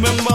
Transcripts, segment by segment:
remember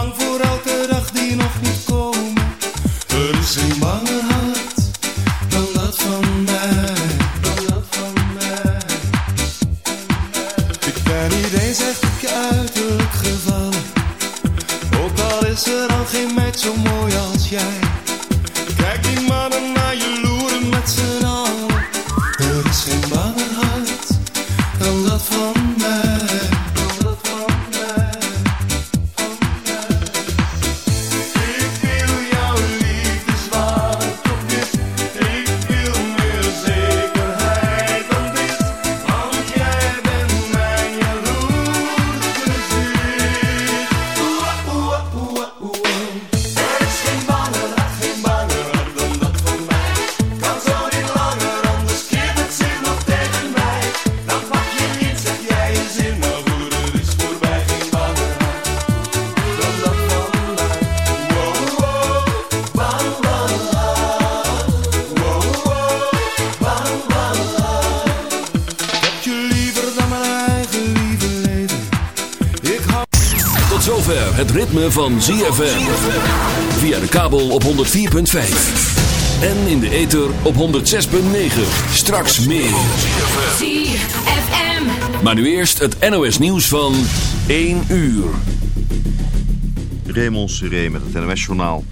van ZFM. Via de kabel op 104.5. En in de ether op 106.9. Straks meer. ZFM. Maar nu eerst het NOS nieuws van 1 uur. Raymond Seré met het NOS-journaal.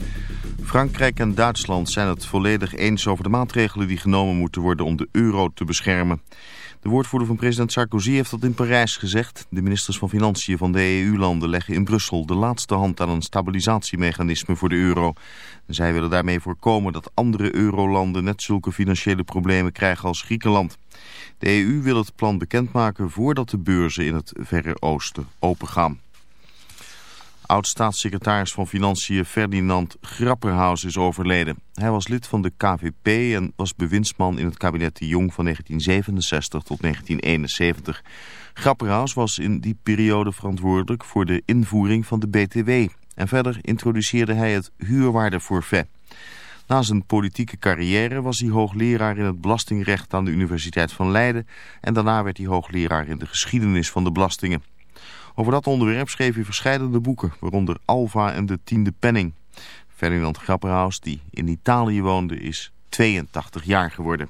Frankrijk en Duitsland zijn het volledig eens over de maatregelen die genomen moeten worden om de euro te beschermen. De woordvoerder van president Sarkozy heeft dat in Parijs gezegd. De ministers van Financiën van de EU-landen leggen in Brussel de laatste hand aan een stabilisatiemechanisme voor de euro. Zij willen daarmee voorkomen dat andere eurolanden net zulke financiële problemen krijgen als Griekenland. De EU wil het plan bekendmaken voordat de beurzen in het Verre Oosten opengaan. Oud-staatssecretaris van Financiën Ferdinand Grapperhaus is overleden. Hij was lid van de KVP en was bewindsman in het kabinet De Jong van 1967 tot 1971. Grapperhaus was in die periode verantwoordelijk voor de invoering van de BTW. En verder introduceerde hij het huurwaardeforfait. Na zijn politieke carrière was hij hoogleraar in het belastingrecht aan de Universiteit van Leiden. En daarna werd hij hoogleraar in de geschiedenis van de belastingen. Over dat onderwerp schreef hij verschillende boeken, waaronder Alva en de Tiende Penning. Ferdinand Grapperhaus, die in Italië woonde, is 82 jaar geworden.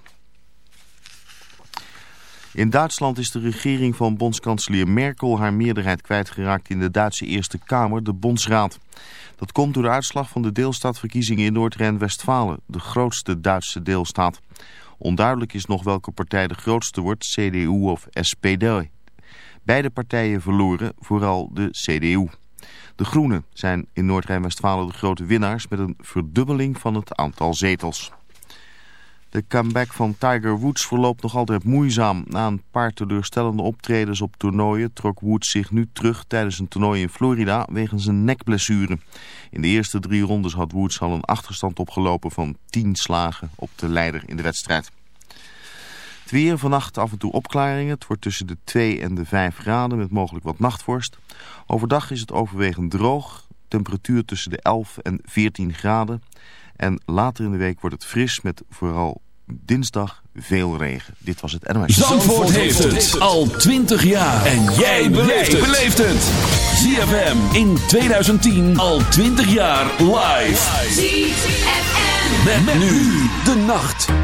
In Duitsland is de regering van bondskanselier Merkel haar meerderheid kwijtgeraakt in de Duitse Eerste Kamer, de Bondsraad. Dat komt door de uitslag van de deelstaatverkiezingen in Noord-Rijn-Westfalen, de grootste Duitse deelstaat. Onduidelijk is nog welke partij de grootste wordt, CDU of SPD. Beide partijen verloren, vooral de CDU. De Groenen zijn in Noord-Rijn-Westfalen de grote winnaars met een verdubbeling van het aantal zetels. De comeback van Tiger Woods verloopt nog altijd moeizaam. Na een paar teleurstellende optredens op toernooien trok Woods zich nu terug tijdens een toernooi in Florida wegens een nekblessure. In de eerste drie rondes had Woods al een achterstand opgelopen van 10 slagen op de leider in de wedstrijd. Weer, vannacht af en toe opklaringen. Het wordt tussen de 2 en de 5 graden met mogelijk wat nachtvorst. Overdag is het overwegend droog. Temperatuur tussen de 11 en 14 graden. En later in de week wordt het fris met vooral dinsdag veel regen. Dit was het NOS. Zandvoort heeft het al 20 jaar. En jij beleeft het. ZFM in 2010 al 20 jaar live. ZFM. Met, nu de nacht.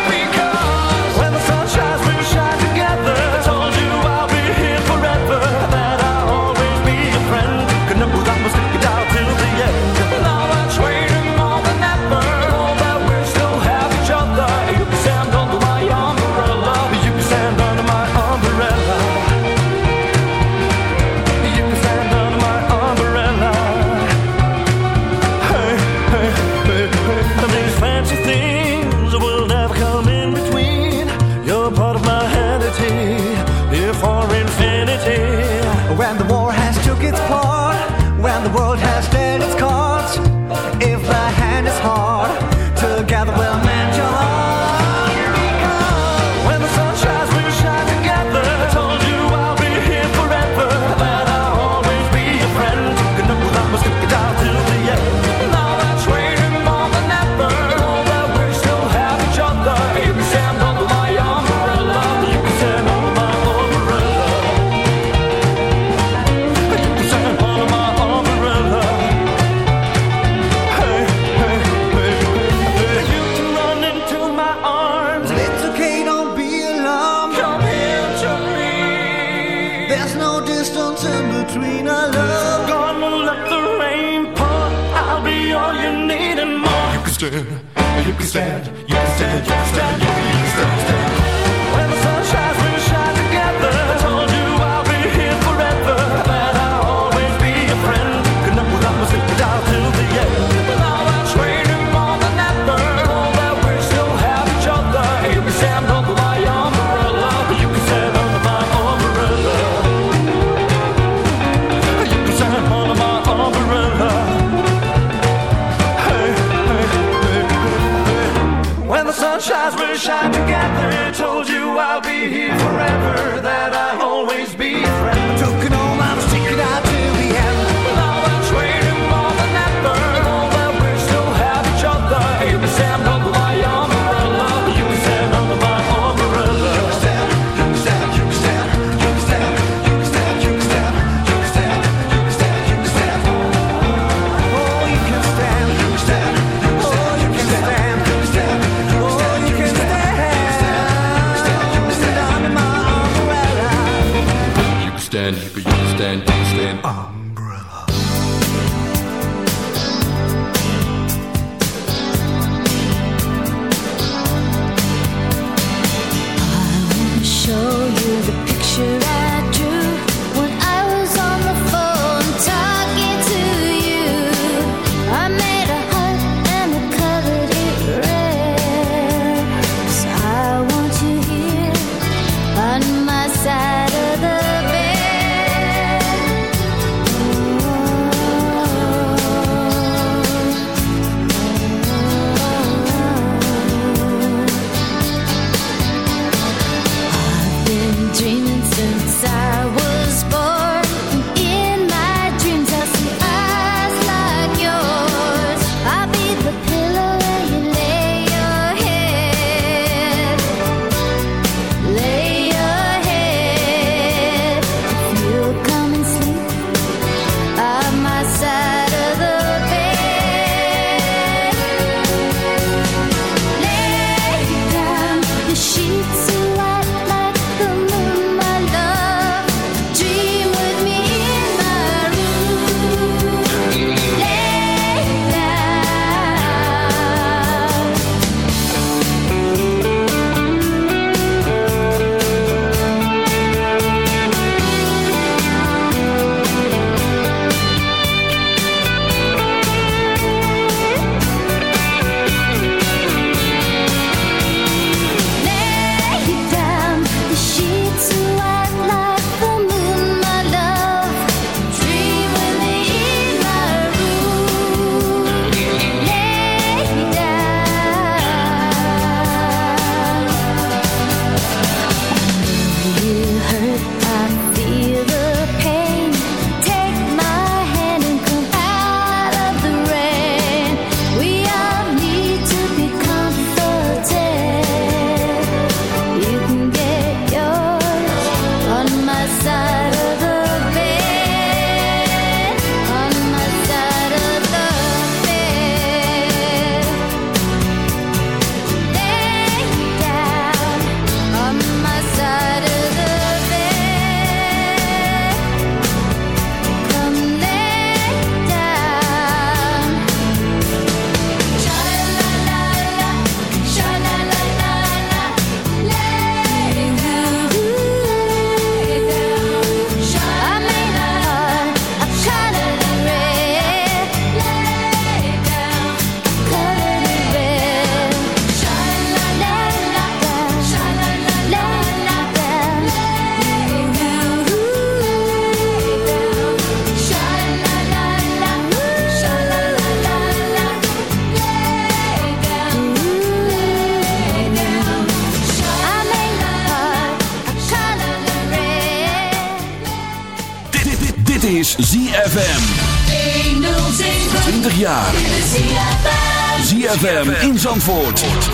distance in between our love. Gonna let the rain pour. I'll be all you need and more. You can stand, you can stand, you can stand, you can stand, you can stand. You can stand. Be here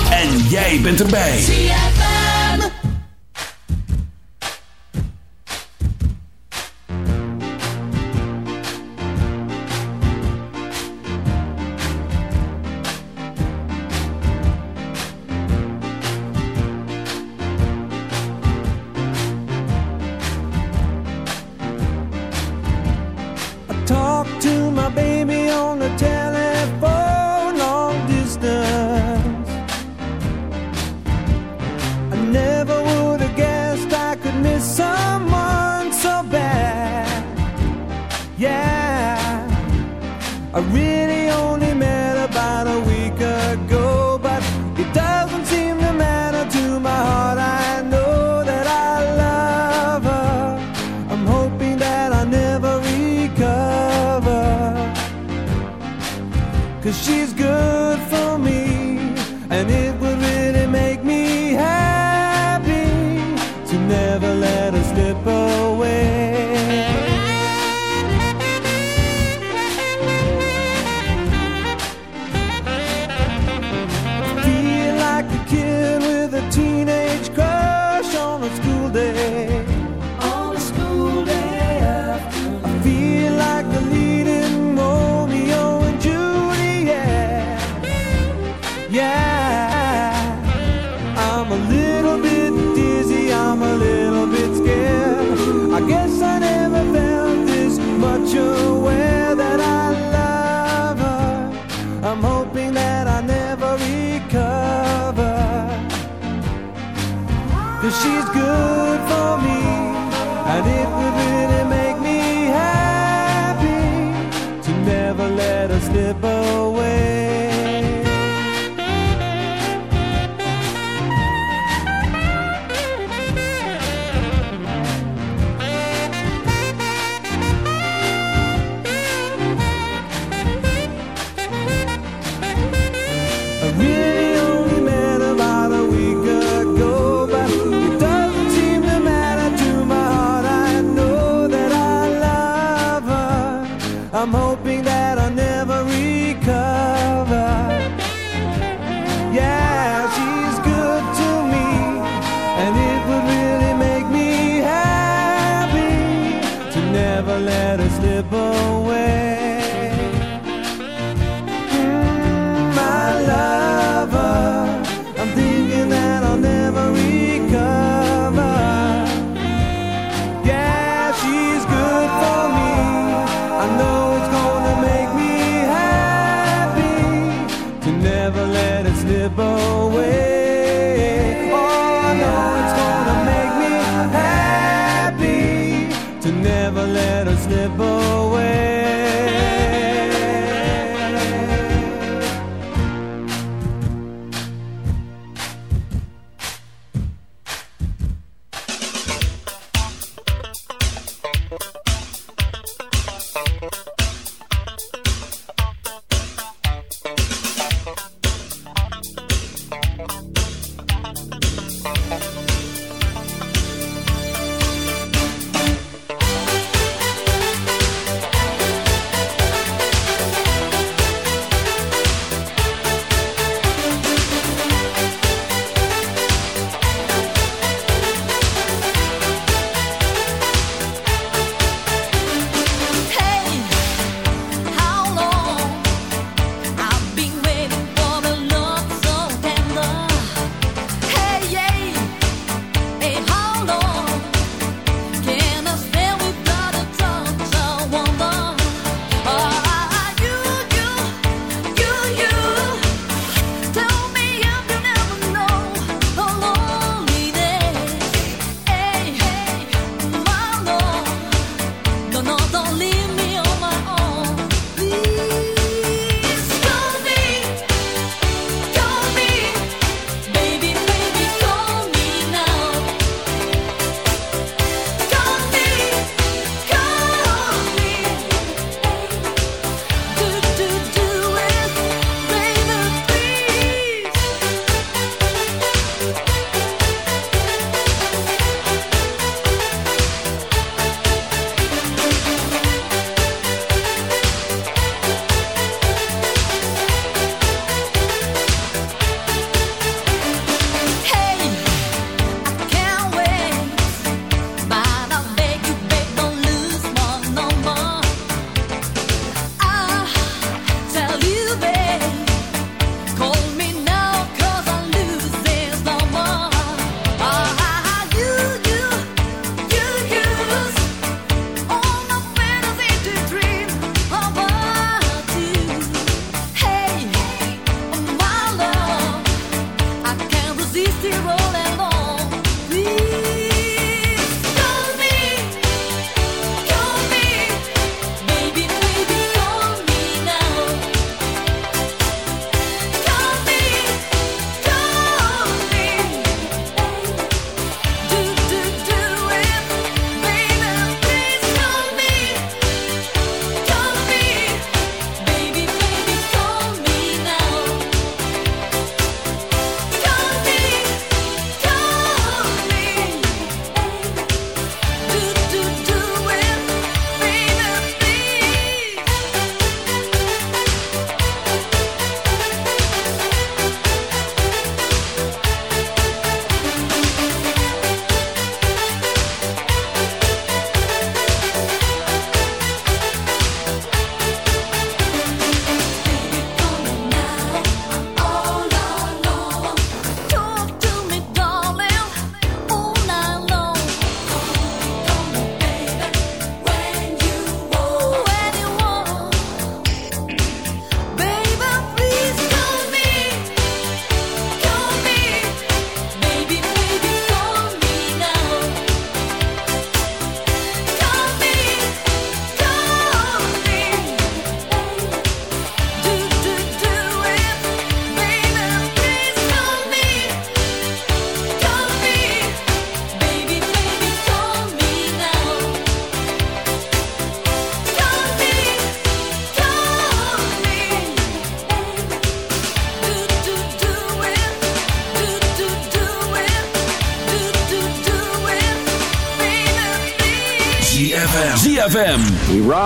En jij bent erbij. She's good for me, and it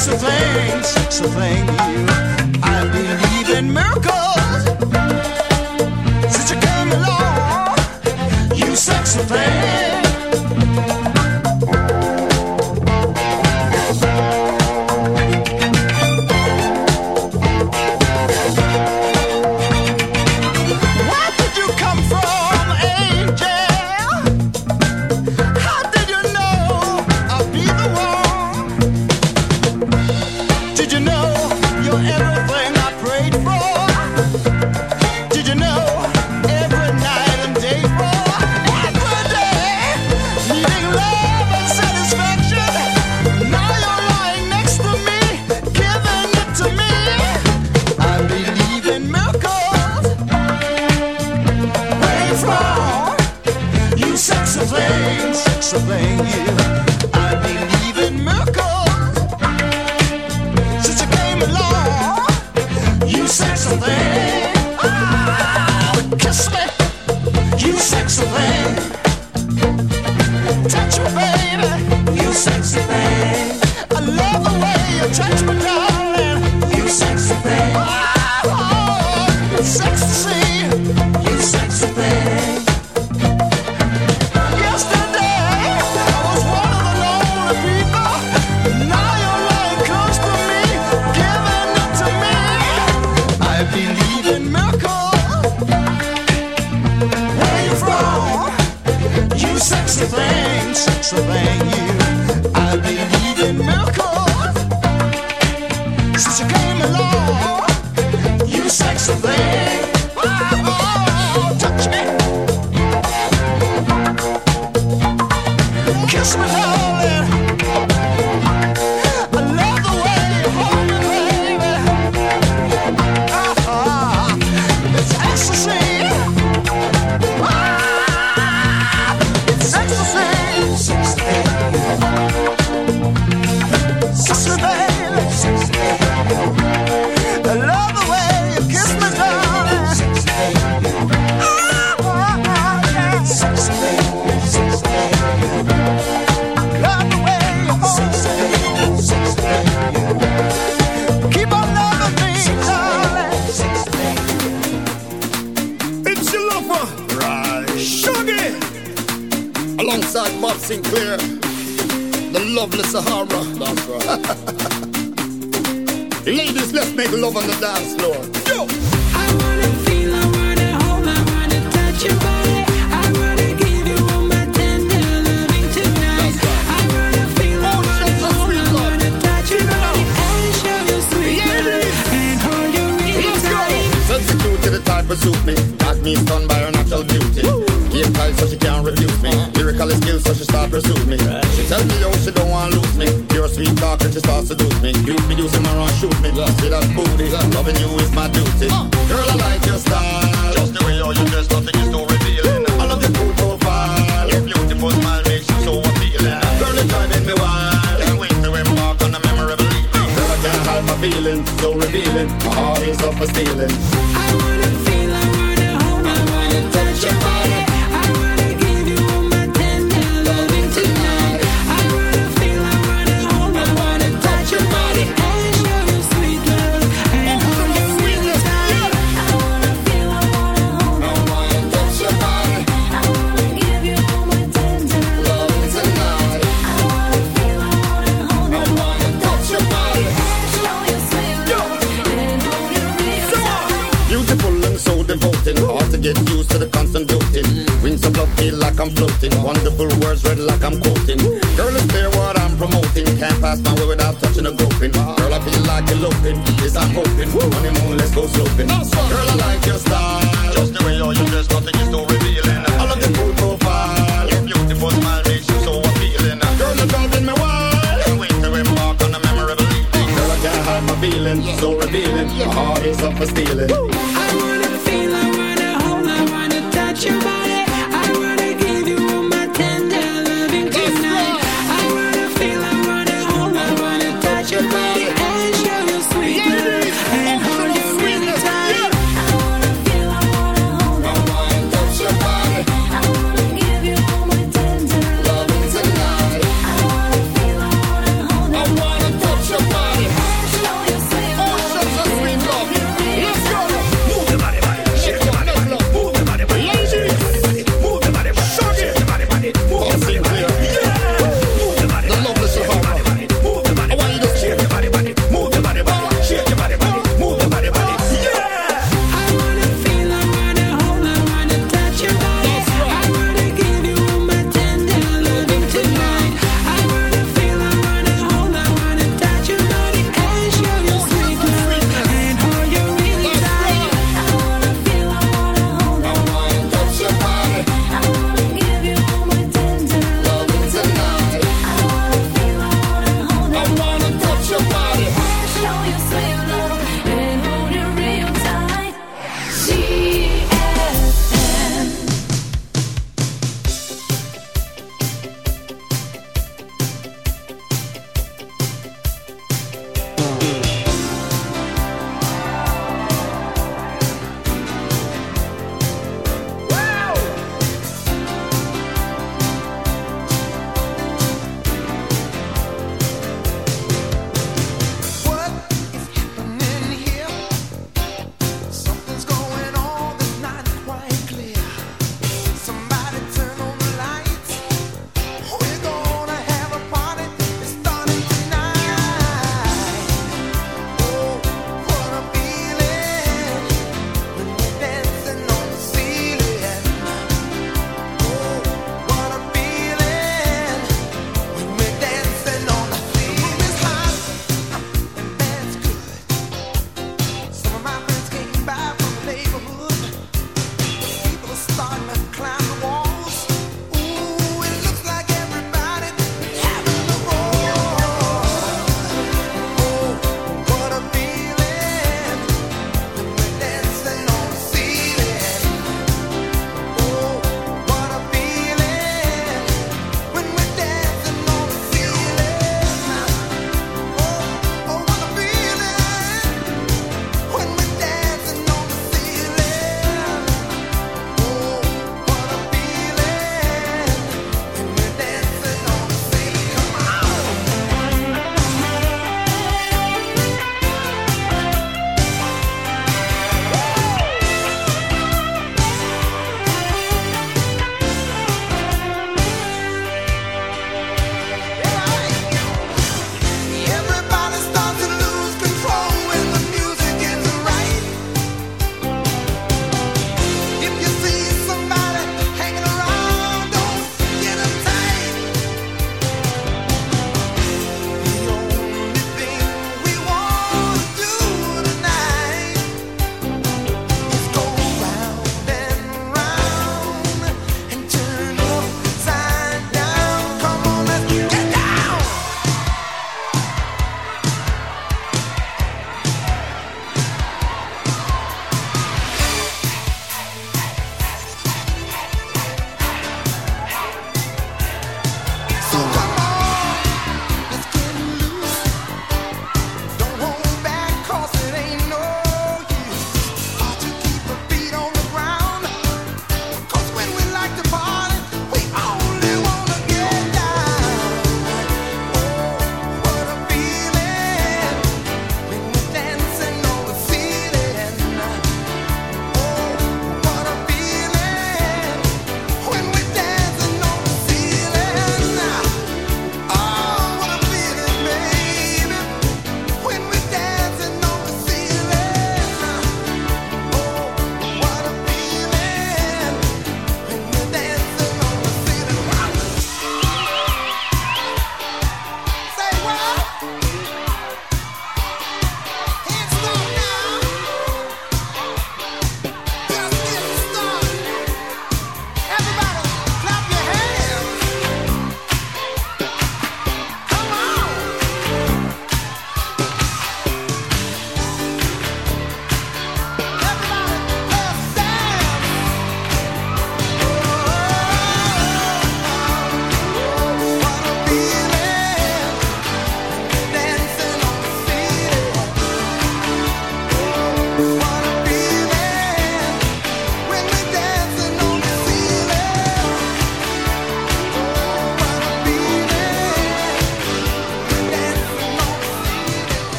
so thanks, so thank you. I believe in miracles. Since you came along, you said so thanks.